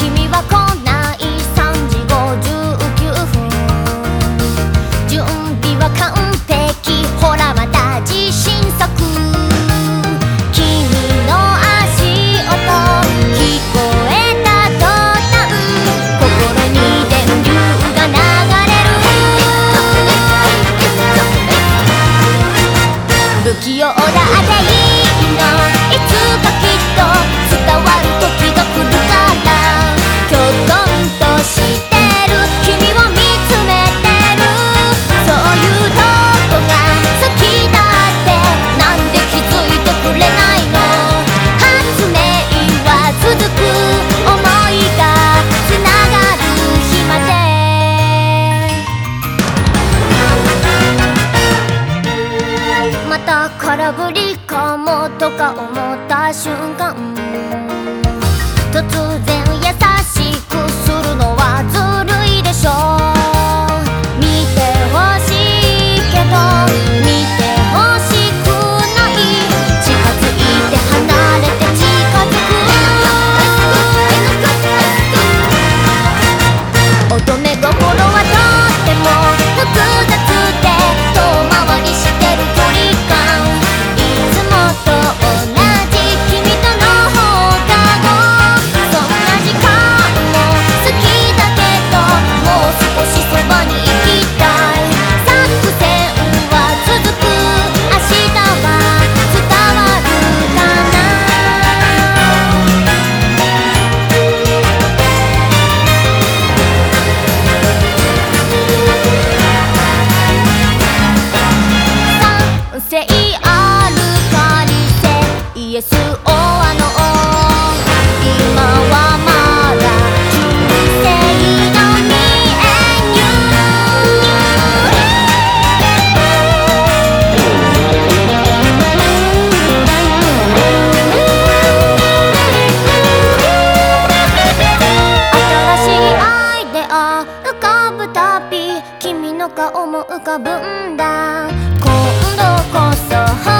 君はない3時59分準備は完璧。ほらまた自信作。君の足音聞こえた心に電流が流れる不器用だってい空振りかもとか思った瞬間。突然 ISO あの今はまだ人生の Me and 新しいアイデア浮かぶたび君の顔も浮かぶんだ。今度こそ